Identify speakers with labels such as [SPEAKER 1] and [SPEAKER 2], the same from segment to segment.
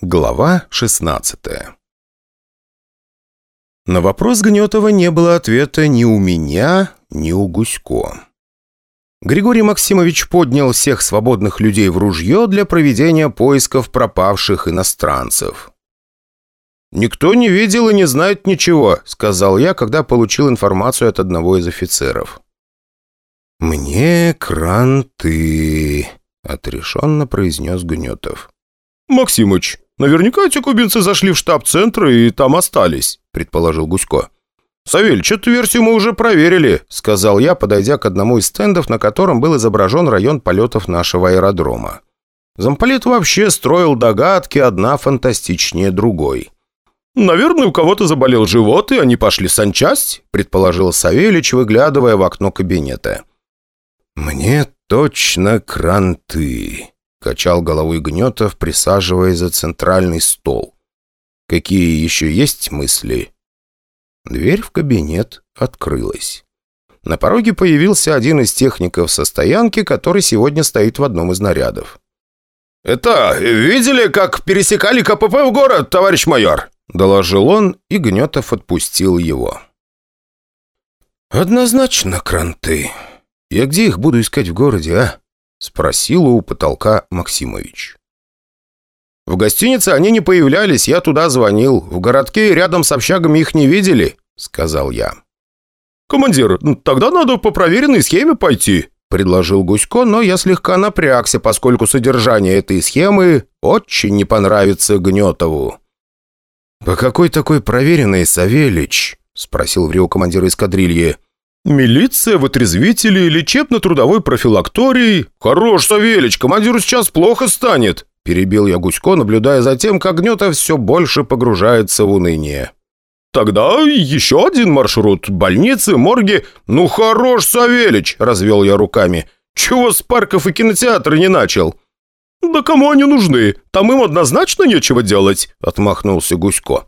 [SPEAKER 1] Глава 16 На вопрос Гнетова не было ответа ни у меня, ни у Гусько. Григорий Максимович поднял всех свободных людей в ружье для проведения поисков пропавших иностранцев. «Никто не видел и не знает ничего», — сказал я, когда получил информацию от одного из офицеров. «Мне кранты», — отрешенно произнес Гнетов.
[SPEAKER 2] «Максимыч, наверняка эти кубинцы зашли в штаб центра и там остались», — предположил Гусько.
[SPEAKER 1] «Савельич, эту версию мы уже проверили», — сказал я, подойдя к одному из стендов, на котором был изображен район полетов нашего аэродрома. Замполит вообще строил догадки, одна фантастичнее другой.
[SPEAKER 2] «Наверное, у кого-то заболел живот, и они пошли санчасть», — предположил Савельич, выглядывая в окно кабинета.
[SPEAKER 1] «Мне точно кранты», Качал головой Гнетов, присаживаясь за центральный стол. «Какие еще есть мысли?» Дверь в кабинет открылась. На пороге появился один из техников со стоянки, который сегодня стоит в одном из нарядов.
[SPEAKER 2] «Это, видели, как пересекали КПП в город, товарищ майор?»
[SPEAKER 1] Доложил он, и Гнетов отпустил его. «Однозначно кранты. Я где их буду искать в городе, а?» Спросил у потолка Максимович.
[SPEAKER 2] «В гостинице они не появлялись, я туда звонил. В городке рядом с общагами их не видели», — сказал я. «Командир, тогда надо по проверенной схеме пойти», — предложил Гусько, но я слегка напрягся, поскольку содержание этой схемы очень не понравится Гнетову.
[SPEAKER 1] «По какой такой проверенной, Савельич?» — спросил врил командир эскадрильи.
[SPEAKER 2] «Милиция, вытрезвители, лечебно-трудовой профилакторий. Хорош, Савельич, командиру сейчас плохо станет!» Перебил я Гусько, наблюдая за тем, как Гнетов все больше погружается в уныние. «Тогда еще один маршрут. Больницы, морги. Ну хорош, Савельич!» – развел я руками. «Чего с парков и кинотеатра не начал?» «Да кому они нужны? Там им однозначно нечего делать!» – отмахнулся Гусько.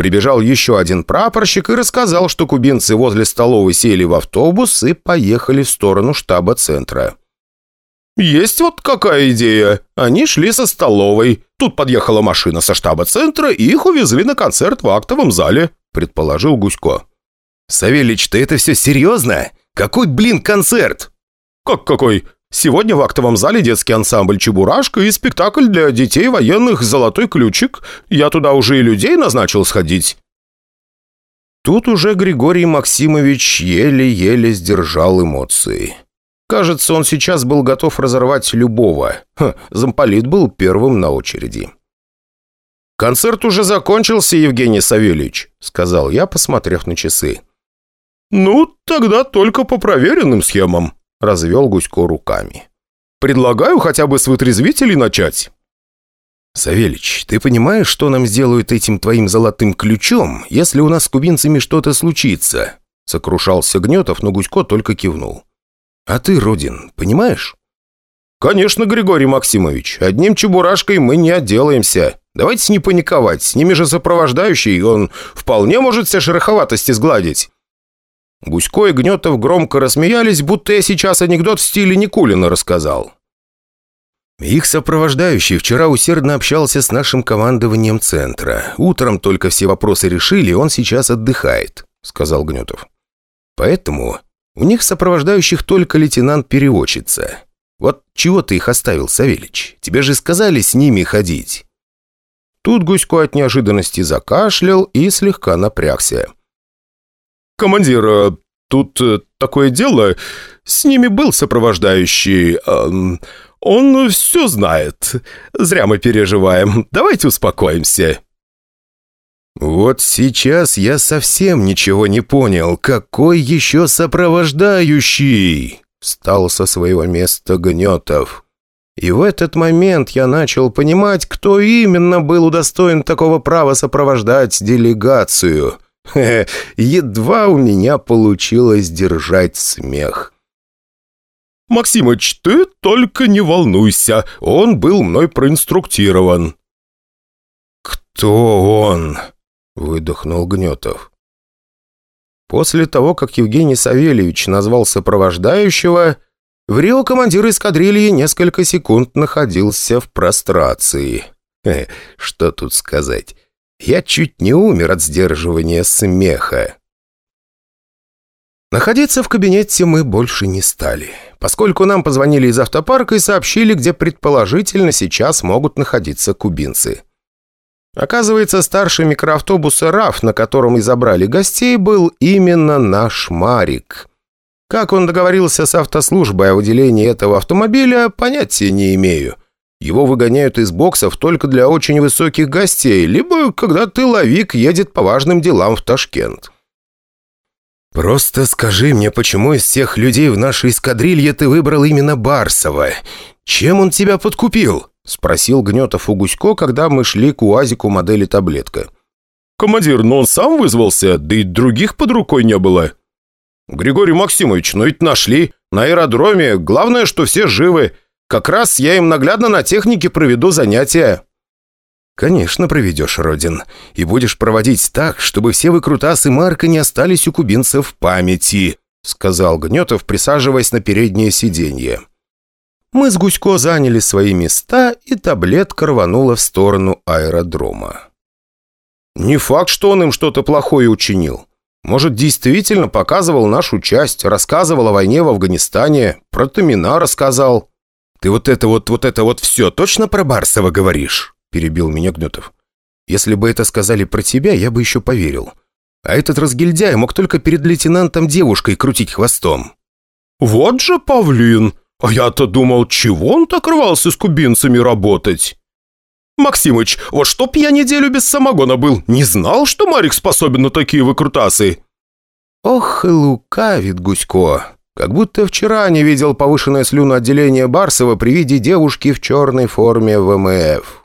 [SPEAKER 2] Прибежал еще один прапорщик и рассказал, что кубинцы возле столовой сели в автобус и поехали в сторону штаба центра. «Есть вот какая идея. Они шли со столовой. Тут подъехала машина со штаба центра, и их увезли на концерт в актовом зале», — предположил Гусько.
[SPEAKER 1] «Савельич, ты это все серьезно? Какой, блин, концерт?»
[SPEAKER 2] «Как какой? Сегодня в актовом зале детский ансамбль «Чебурашка» и спектакль для детей военных «Золотой ключик». Я туда уже и людей назначил сходить».
[SPEAKER 1] Тут уже Григорий Максимович еле-еле сдержал эмоции. Кажется, он сейчас был готов разорвать любого. Ха, замполит был первым на очереди. «Концерт уже закончился, Евгений Савельевич», — сказал я, посмотрев на часы.
[SPEAKER 2] «Ну, тогда только по проверенным схемам», – развел Гусько руками. «Предлагаю хотя бы с вытрезвителей начать».
[SPEAKER 1] «Савельич, ты понимаешь, что нам сделают этим твоим золотым ключом, если у нас с кубинцами что-то случится?» Сокрушался Гнетов, но Гусько только кивнул. «А ты, Родин, понимаешь?»
[SPEAKER 2] «Конечно, Григорий Максимович. Одним чебурашкой мы не отделаемся. Давайте не паниковать. С ними же сопровождающий, он вполне может все шероховатости сгладить».
[SPEAKER 1] Гусько и Гнетов громко рассмеялись, будто я сейчас анекдот в стиле Никулина рассказал. Их сопровождающий вчера усердно общался с нашим командованием центра. Утром только все вопросы решили, он сейчас отдыхает», — сказал Гнетов. «Поэтому у них сопровождающих только лейтенант-переводчица. Вот чего ты их оставил, Савельич? Тебе же сказали с ними ходить». Тут Гусько от неожиданности закашлял и слегка напрягся.
[SPEAKER 2] «Командир, э, тут э, такое дело. С ними был сопровождающий. Он все знает. Зря мы переживаем. Давайте успокоимся».
[SPEAKER 1] «Вот сейчас я совсем ничего не понял. Какой еще сопровождающий?» Встал со своего места Гнетов. И в этот момент я начал понимать, кто именно был удостоен такого права сопровождать делегацию – едва у меня получилось держать смех.
[SPEAKER 2] «Максимыч, ты только не волнуйся, он был мной проинструктирован».
[SPEAKER 1] «Кто он?» — выдохнул Гнетов. После того, как Евгений Савельевич назвал сопровождающего, в Рио командир эскадрильи несколько секунд находился в прострации. Что тут сказать? Я чуть не умер от сдерживания смеха. Находиться в кабинете мы больше не стали, поскольку нам позвонили из автопарка и сообщили, где предположительно сейчас могут находиться кубинцы. Оказывается, старший микроавтобуса «РАФ», на котором и забрали гостей, был именно наш Марик. Как он договорился с автослужбой о выделении этого автомобиля, понятия не имею. Его выгоняют из боксов только для очень высоких гостей, либо когда тыловик едет по важным делам в Ташкент. «Просто скажи мне, почему из всех людей в нашей эскадрилье ты выбрал именно Барсова? Чем он тебя подкупил?» — спросил Гнетов у Гусько, когда мы шли к УАЗику модели «Таблетка».
[SPEAKER 2] «Командир, но он сам вызвался, да и других под рукой не было». «Григорий Максимович, ну ведь нашли. На аэродроме. Главное, что все живы. Как раз я им наглядно на технике проведу занятия».
[SPEAKER 1] «Конечно проведешь, Родин. И будешь проводить так, чтобы все выкрутасы Марка не остались у кубинцев в памяти», сказал Гнетов, присаживаясь на переднее сиденье. Мы с Гусько заняли свои места, и таблетка рванула в сторону аэродрома.
[SPEAKER 2] «Не факт, что он им что-то плохое учинил. Может, действительно показывал нашу часть, рассказывал о войне в Афганистане, про Томина рассказал».
[SPEAKER 1] «Ты вот это вот, вот это вот все точно про Барсова говоришь?» – перебил меня Гнетов. «Если бы это сказали про тебя, я бы еще поверил. А этот разгильдяй мог только перед лейтенантом девушкой крутить хвостом».
[SPEAKER 2] «Вот же павлин! А я-то думал, чего он так рвался с кубинцами работать?» «Максимыч, вот чтоб я неделю без самогона был, не знал, что Марик способен на такие выкрутасы!»
[SPEAKER 1] «Ох и лукавит Гусько! Как будто вчера не видел повышенное слюноотделение Барсова при виде девушки в черной форме ВМФ.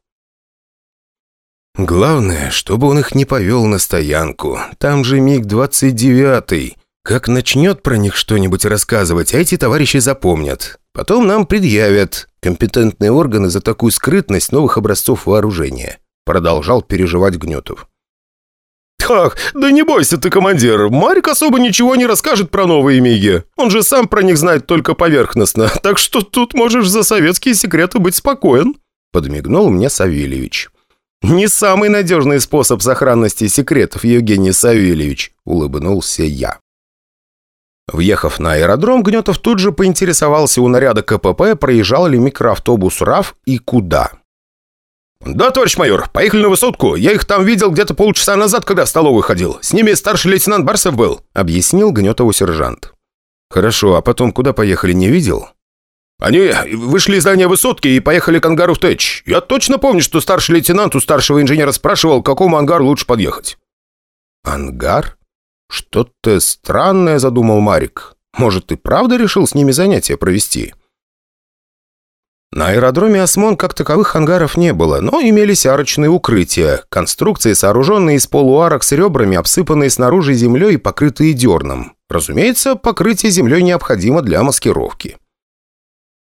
[SPEAKER 1] Главное, чтобы он их не повел на стоянку. Там же МиГ-29. Как начнет про них что-нибудь рассказывать, а эти товарищи запомнят. Потом нам предъявят компетентные органы за такую скрытность новых образцов вооружения. Продолжал переживать Гнетов.
[SPEAKER 2] «Ах, да не бойся ты, командир. Марик особо ничего не расскажет про новые МиГи. Он же сам про них знает только поверхностно. Так что тут можешь за советские секреты быть спокоен»,
[SPEAKER 1] подмигнул мне Савельевич. «Не самый надежный способ сохранности секретов, Евгений Савельевич», — улыбнулся я. Въехав на аэродром, Гнетов тут же поинтересовался у наряда КПП, проезжал ли микроавтобус РАФ и куда.
[SPEAKER 2] «Да, товарищ майор, поехали на высотку. Я их там видел где-то полчаса назад, когда в столовую ходил. С ними старший лейтенант Барсов был», — объяснил Гнетову сержант.
[SPEAKER 1] «Хорошо, а потом куда поехали, не видел?»
[SPEAKER 2] Они вышли из здания высотки и поехали к ангару в Тэч. Я точно помню, что старший лейтенант у старшего инженера спрашивал, к какому ангару лучше подъехать».
[SPEAKER 1] «Ангар? Что-то странное задумал Марик. Может, и правда решил с ними занятия провести?» На аэродроме «Осмон» как таковых ангаров не было, но имелись арочные укрытия, конструкции, сооруженные из полуарок с ребрами, обсыпанные снаружи землей и покрытые дерном. Разумеется, покрытие землей необходимо для маскировки.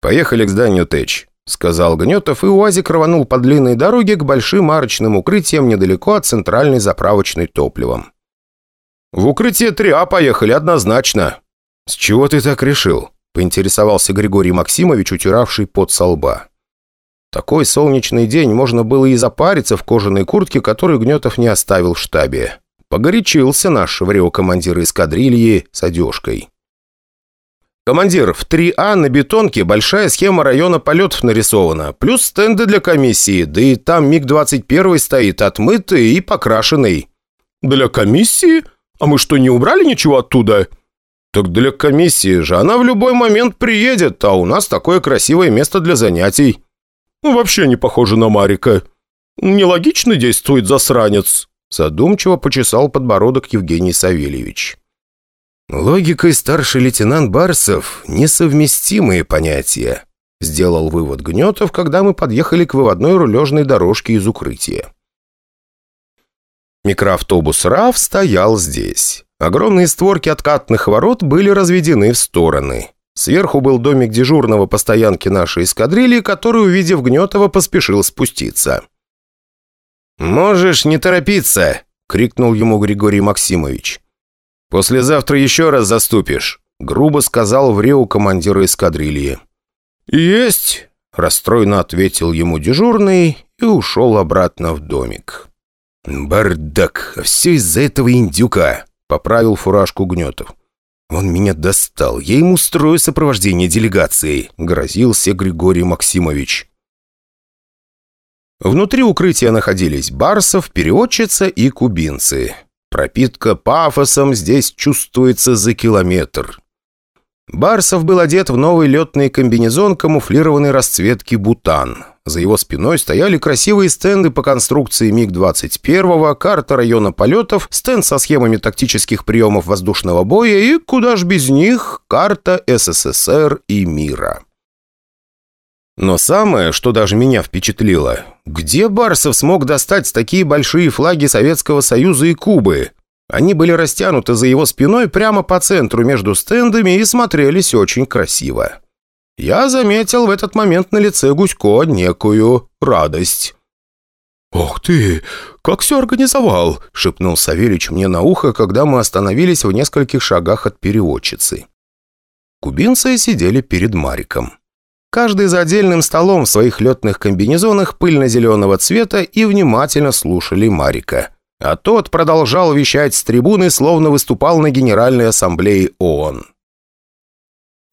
[SPEAKER 1] «Поехали к зданию ТЭЧ», — сказал Гнетов, и УАЗик рванул по длинной дороге к большим арочным укрытиям недалеко от центральной заправочной топливом.
[SPEAKER 2] «В укрытие 3А поехали, однозначно».
[SPEAKER 1] «С чего ты так решил?» — поинтересовался Григорий Максимович, утиравший пот со лба. Такой солнечный день можно было и запариться в кожаной куртке, которую Гнетов не оставил в штабе. Погорячился наш варио-командир эскадрильи с одежкой.
[SPEAKER 2] «Командир, в 3А на бетонке большая схема района полетов нарисована, плюс стенды для комиссии, да и там МиГ-21 стоит, отмытый и покрашенный». «Для комиссии? А мы что, не убрали ничего оттуда?» «Так для комиссии же, она в любой момент приедет, а у нас такое красивое место для занятий». «Вообще не похоже на Марика. Нелогично действует засранец»,
[SPEAKER 1] задумчиво почесал подбородок Евгений Савельевич. «Логика и старший лейтенант Барсов – несовместимые понятия», – сделал вывод Гнетов, когда мы подъехали к выводной рулежной дорожке из укрытия. Микроавтобус РАВ стоял здесь. Огромные створки откатных ворот были разведены в стороны. Сверху был домик дежурного по стоянке нашей эскадрильи, который, увидев Гнетова, поспешил спуститься.
[SPEAKER 2] «Можешь не торопиться!» – крикнул ему Григорий Максимович. «Послезавтра еще раз заступишь», — грубо сказал в Реу командира эскадрильи.
[SPEAKER 1] «Есть! Расстроенно ответил ему дежурный и ушел обратно в домик. «Бардак! Все из-за этого индюка!» — поправил фуражку Гнетов. «Он меня достал. Я ему строю сопровождение делегации», — грозился Григорий Максимович. Внутри укрытия находились Барсов, переводчица и кубинцы. Пропитка пафосом здесь чувствуется за километр. Барсов был одет в новый летный комбинезон камуфлированной расцветки «Бутан». За его спиной стояли красивые стенды по конструкции МиГ-21, карта района полетов, стенд со схемами тактических приемов воздушного боя и, куда ж без них, карта СССР и мира. Но самое, что даже меня впечатлило, где Барсов смог достать такие большие флаги Советского Союза и Кубы? Они были растянуты за его спиной прямо по центру между стендами и смотрелись очень красиво. Я заметил в этот момент на лице Гусько некую радость. «Ох ты! Как все организовал!» — шепнул Савельич мне на ухо, когда мы остановились в нескольких шагах от переводчицы. Кубинцы сидели перед Мариком. Каждый за отдельным столом в своих летных комбинезонах пыльно-зеленого цвета и внимательно слушали Марика. А тот продолжал вещать с трибуны, словно выступал на Генеральной Ассамблее ООН.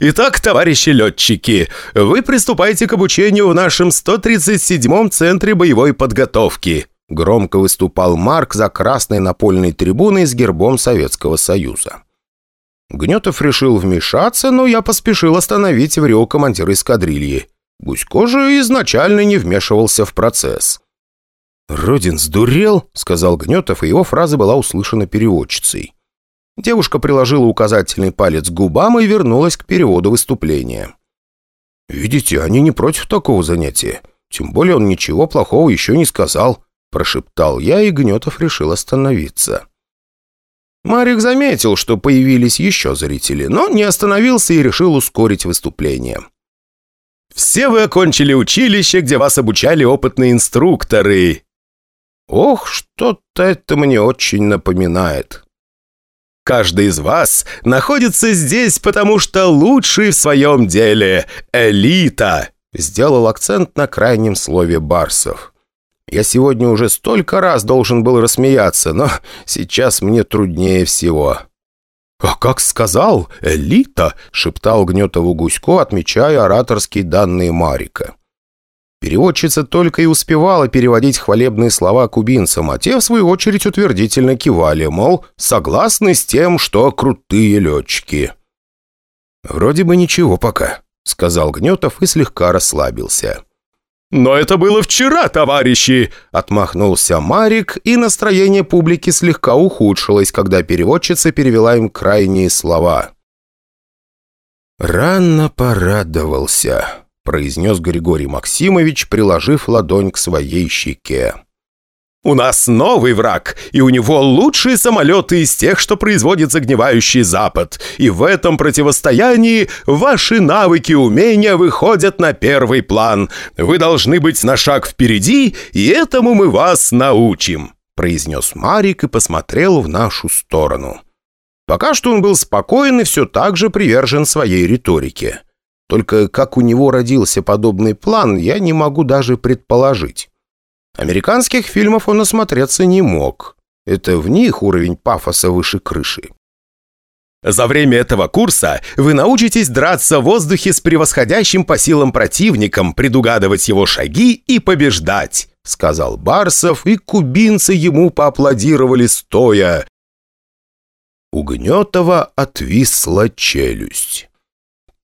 [SPEAKER 2] Итак, товарищи летчики, вы приступаете к обучению в нашем 137-м Центре боевой подготовки.
[SPEAKER 1] Громко выступал Марк за красной напольной трибуной с гербом Советского Союза. Гнетов решил вмешаться, но я поспешил остановить врел командира эскадрильи. Гусько же изначально не вмешивался в процесс. «Родин сдурел?» — сказал Гнетов, и его фраза была услышана переводчицей. Девушка приложила указательный палец к губам и вернулась к переводу выступления. «Видите, они не против такого занятия. Тем более он ничего плохого еще не сказал», – прошептал я, и Гнетов решил остановиться. Марик заметил, что появились еще зрители, но не остановился и решил ускорить выступление.
[SPEAKER 2] «Все вы окончили училище, где вас обучали опытные инструкторы»,
[SPEAKER 1] Ох, что-то это мне очень напоминает.
[SPEAKER 2] Каждый из вас находится здесь, потому что лучший в своем деле. Элита!»
[SPEAKER 1] Сделал акцент на крайнем слове Барсов. Я сегодня уже столько раз должен был рассмеяться, но сейчас мне труднее всего.
[SPEAKER 2] «А как сказал? Элита!» — шептал Гнетову Гусько, отмечая ораторские данные Марика.
[SPEAKER 1] Переводчица только и успевала переводить хвалебные слова кубинцам, а те, в свою очередь, утвердительно кивали, мол, согласны с тем, что крутые летчики. «Вроде бы ничего пока», — сказал Гнетов и слегка расслабился.
[SPEAKER 2] «Но это было вчера, товарищи!» — отмахнулся Марик, и настроение публики слегка ухудшилось, когда переводчица перевела им крайние слова.
[SPEAKER 1] «Рано порадовался», произнес Григорий Максимович, приложив ладонь к своей щеке.
[SPEAKER 2] «У нас новый враг, и у него лучшие самолеты из тех, что производит загнивающий Запад. И в этом противостоянии ваши навыки и умения выходят на первый план. Вы должны быть на шаг впереди, и этому мы вас научим», произнес Марик и посмотрел в нашу сторону. Пока что он был спокоен и все так же привержен своей риторике. Только как у него родился подобный план, я не могу даже предположить. Американских фильмов он осмотреться не мог. Это в них уровень пафоса выше крыши. За время этого курса вы научитесь драться в воздухе с превосходящим по силам противником, предугадывать его шаги и побеждать», — сказал Барсов, и кубинцы ему поаплодировали стоя.
[SPEAKER 1] У Гнетова отвисла челюсть.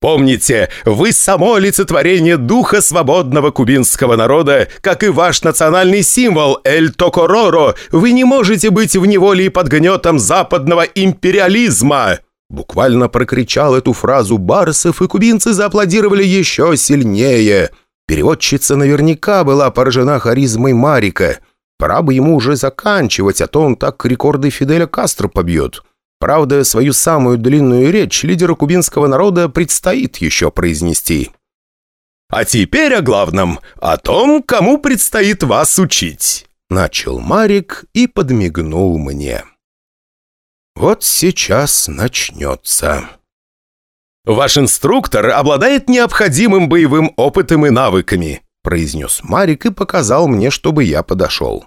[SPEAKER 2] Помните, вы само олицетворение духа свободного кубинского народа, как и ваш национальный символ Эль Токороро. Вы не можете быть в неволе и под гнетом западного империализма!» Буквально прокричал эту фразу Барсов, и кубинцы зааплодировали еще сильнее. Переводчица наверняка была поражена харизмой Марика. Пора бы ему уже заканчивать, а то он так рекорды Фиделя Кастро побьет. Правда, свою самую длинную речь лидеру кубинского народа предстоит еще произнести. «А теперь о главном, о том, кому предстоит вас учить»,
[SPEAKER 1] начал Марик и подмигнул мне. «Вот сейчас начнется».
[SPEAKER 2] Ваш инструктор обладает необходимым боевым опытом и навыками», произнес Марик и показал мне, чтобы я подошел.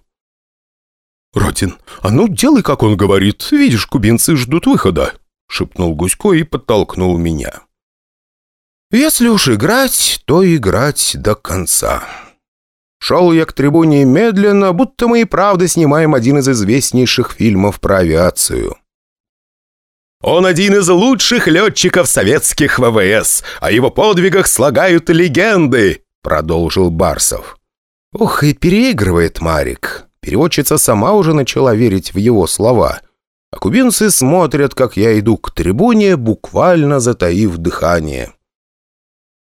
[SPEAKER 1] «Родин, а ну делай, как он говорит. Видишь, кубинцы ждут выхода», шепнул Гусько и подтолкнул меня. «Если уж играть, то играть до конца». Шел я к трибуне медленно, будто мы и правда снимаем один из известнейших фильмов про авиацию.
[SPEAKER 2] Он один из лучших летчиков советских ВВС. О его подвигах слагают легенды», — продолжил Барсов.
[SPEAKER 1] «Ох, и переигрывает Марик. Переводчица сама уже начала верить в его слова. А кубинцы смотрят, как я иду к трибуне, буквально затаив дыхание».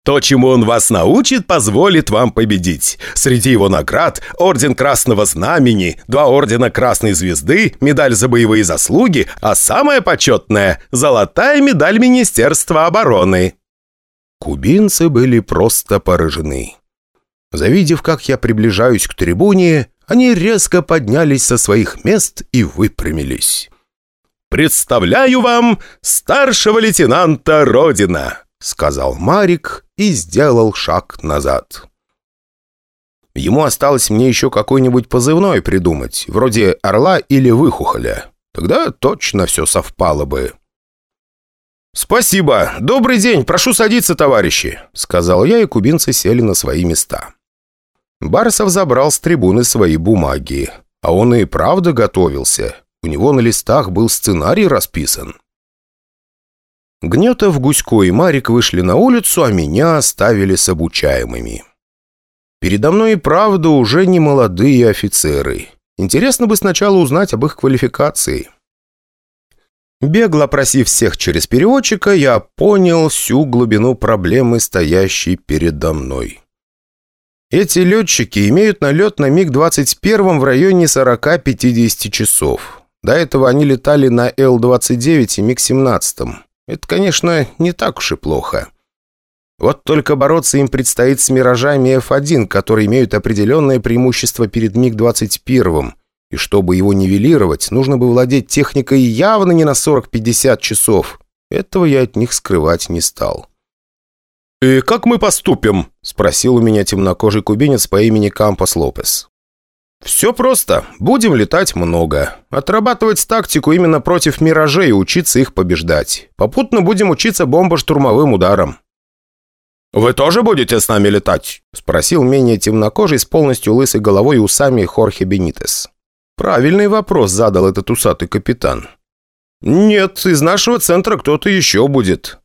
[SPEAKER 2] То, чему он вас научит, позволит вам победить. Среди его наград – Орден Красного Знамени, два Ордена Красной Звезды, медаль за боевые заслуги, а самое почетное – золотая медаль Министерства обороны.
[SPEAKER 1] Кубинцы были просто поражены. Завидев, как я приближаюсь к трибуне, они резко поднялись со своих мест и выпрямились.
[SPEAKER 2] «Представляю вам старшего лейтенанта Родина!»
[SPEAKER 1] — сказал Марик и сделал шаг назад. Ему осталось мне еще какой-нибудь позывной придумать, вроде «Орла» или «Выхухоля». Тогда точно все совпало бы. «Спасибо! Добрый день! Прошу садиться, товарищи!» — сказал я, и кубинцы сели на свои места. Барсов забрал с трибуны свои бумаги. А он и правда готовился. У него на листах был сценарий расписан. Гнетов, Гусько и Марик вышли на улицу, а меня оставили с обучаемыми. Передо мной и правда уже не молодые офицеры. Интересно бы сначала узнать об их квалификации. Бегло просив всех через переводчика, я понял всю глубину проблемы, стоящей передо мной. Эти летчики имеют налет на МиГ-21 в районе 40-50 часов. До этого они летали на Л-29 и МиГ-17. Это, конечно, не так уж и плохо. Вот только бороться им предстоит с «Миражами F1», которые имеют определенное преимущество перед МиГ-21. И чтобы его нивелировать, нужно бы владеть техникой явно не на 40-50 часов. Этого я от них скрывать не стал.
[SPEAKER 2] «И как мы поступим?»
[SPEAKER 1] – спросил у меня темнокожий кубинец по имени Кампос Лопес.
[SPEAKER 2] «Все просто. Будем летать много. Отрабатывать тактику именно против миражей и учиться их побеждать. Попутно будем учиться бомбо-штурмовым ударам». «Вы тоже будете с нами летать?» – спросил менее темнокожий с полностью лысой головой и усами Хорхе Бенитес.
[SPEAKER 1] Правильный вопрос задал этот усатый капитан.
[SPEAKER 2] «Нет, из нашего центра кто-то еще будет».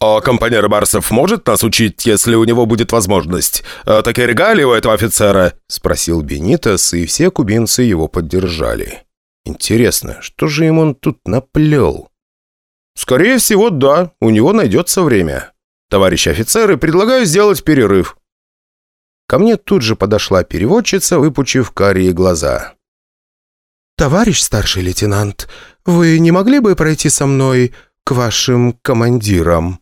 [SPEAKER 2] «А компаньер Барсов может нас учить, если у него будет возможность? А такие регалии у этого офицера?»
[SPEAKER 1] – спросил Бенитос, и все кубинцы его поддержали. «Интересно, что же им он тут наплел?»
[SPEAKER 2] «Скорее всего, да. У него найдется время. Товарищи офицеры, предлагаю сделать перерыв».
[SPEAKER 1] Ко мне тут же подошла переводчица, выпучив карие глаза. «Товарищ старший лейтенант, вы не могли бы пройти со мной к вашим командирам?»